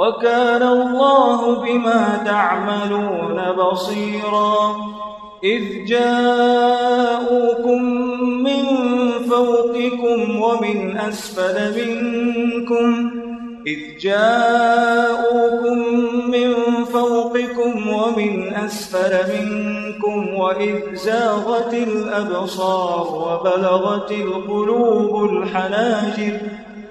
وكان الله بما تعملون بصيرا. إذ جاءوكم من فوقكم ومن أسفل منكم. إذ جاءوكم من فوقكم ومن أسفل منكم. وإذ زاغت الأبصار وبلغت القلوب الحناجر.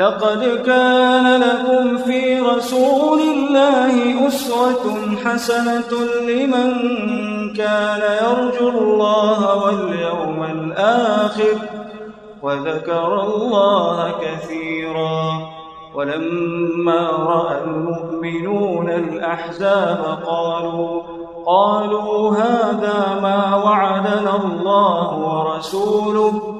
لقد كان لكم في رسول الله أسوة حسنة لمن كان يرجو الله واليوم الآخر وذكر الله كثيرا ولما رأى المؤمنون الأحزاب قالوا قالوا هذا ما وعدنا الله ورسوله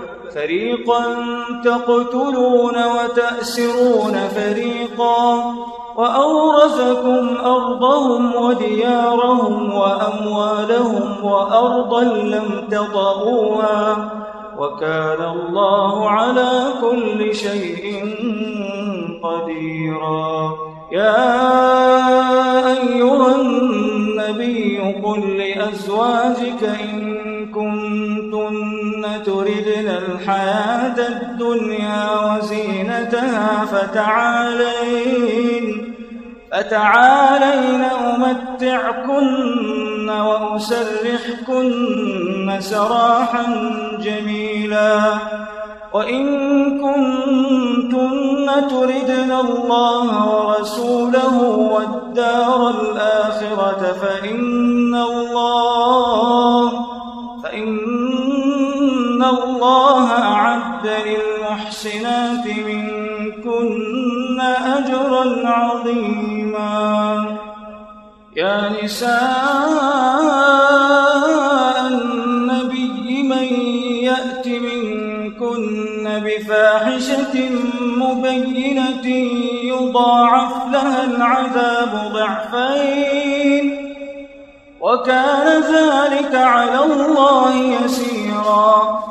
فريقا تقتلون وتأسرون فريقا وأورثكم أرضهم وديارهم وأموالهم وأرضا لم تطئوها وكان الله على كل شيء قديرا. يا أيها النبي قل لأزواجك إن الحياة الدنيا وزينتها فتعالين فتعالين أمتعكن وأسرحكن سراحا جميلا. وإن كنتن تردن الله ورسوله والدار الآخرة فإن الله للمحسنات منكن أجرا عظيما. يا نساء بفاحشة مبينة يضاعف لها العذاب ضعفين. وكان ذلك على الله يسيرا.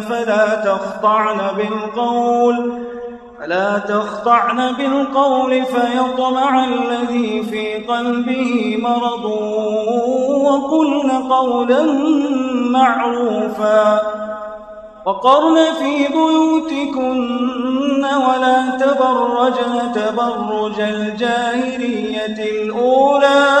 فلا تخضعن بالقول فلا تخضعن بالقول فيطمع الذي في قلبه مرض وقلن قولا معروفا. وقرن في بيوتكن ولا تبرجن تبرج الجاهلية الأولى.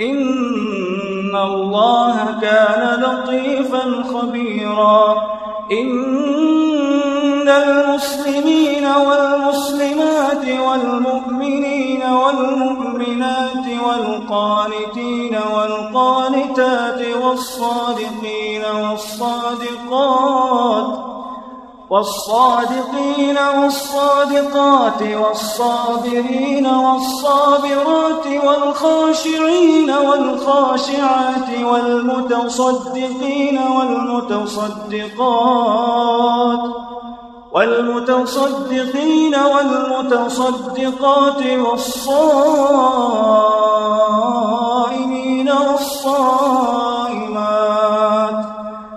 إن الله كان لطيفا خبيرا إن المسلمين والمسلمات والمؤمنين والمؤمنات والقانتين والقانتات والصادقين والصادقات والصادقين والصادقات والصابرين والصابرات والخاشعين والخاشعات والمتصدقين والمتصدقات والمتصدقين والمتصدقات والصائمين والصائمات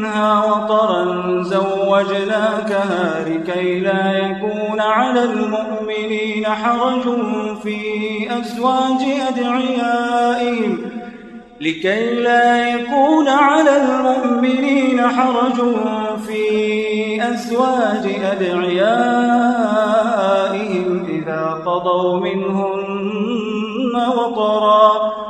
منها وطرا زوجناكها لكي لا يكون على المؤمنين حرج في أزواج أدعيائهم لكي لا يكون على المؤمنين حرج في أزواج أدعيائهم إذا قضوا منهن وطرا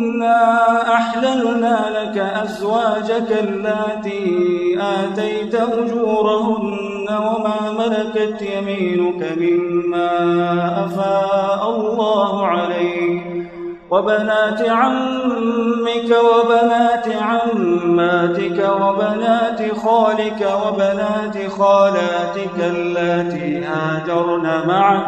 إنا أحللنا لك أزواجك اللاتي آتيت أجورهن وما ملكت يمينك مما أفاء الله عليك وبنات عمك وبنات عماتك وبنات خالك وبنات خالاتك اللاتي هاجرن معك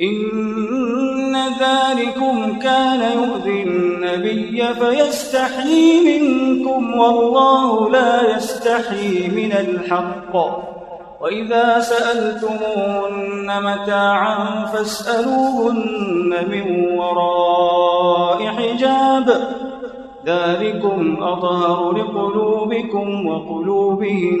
إن ذلكم كان يؤذي النبي فيستحيي منكم والله لا يستحيي من الحق. وإذا سألتمون متاعا فاسألوهن من وراء حجاب. ذلكم أطهر لقلوبكم وقلوبهم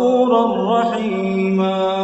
غفورا رحيما.